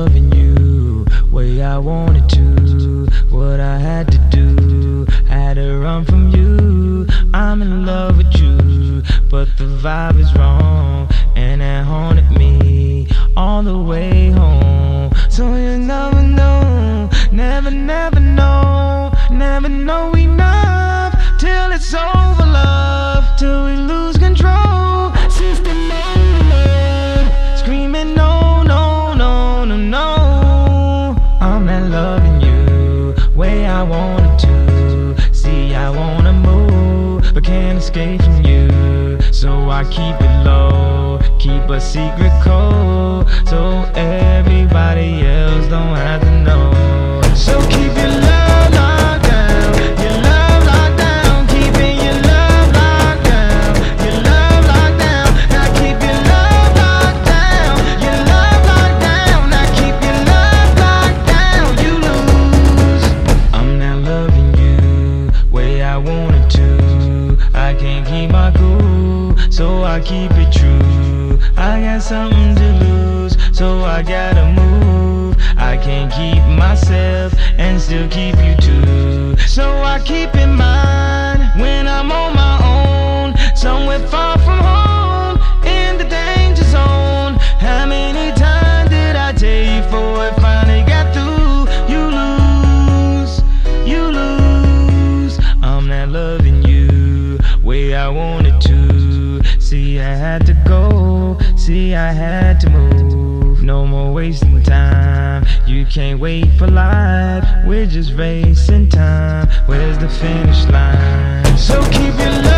loving you way I wanted to. What I had to do, had to run from you. I'm in love with you, but the vibe is wrong, and that haunted me all the way home. So you never know, never, never know, never know we know. Wanted to. See, I wanna move, but can't escape from you. So I keep it low, keep a secret code, so everybody else don't have to know. So keep can't keep my cool, so I keep it true. I got something to lose, so I gotta move. I can't keep myself and still keep you too. So I keep in to. See, I had to go. See, I had to move. No more wasting time. You can't wait for life. We're just racing time. Where's the finish line? So keep your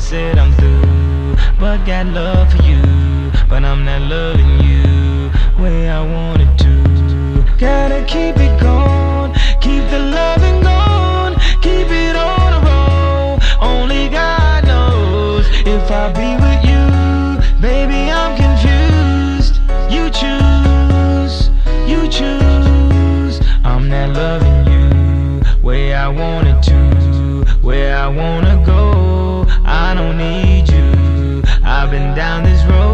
said I'm through, but got love for you. But I'm not loving you way I wanted to. Gotta keep it going, keep the loving going, keep it on a roll. Only God knows if I'll be with you, baby. I'm confused. You choose, you choose. I'm not loving you way I wanted to, where I wanna go. I don't need you. I've been down this road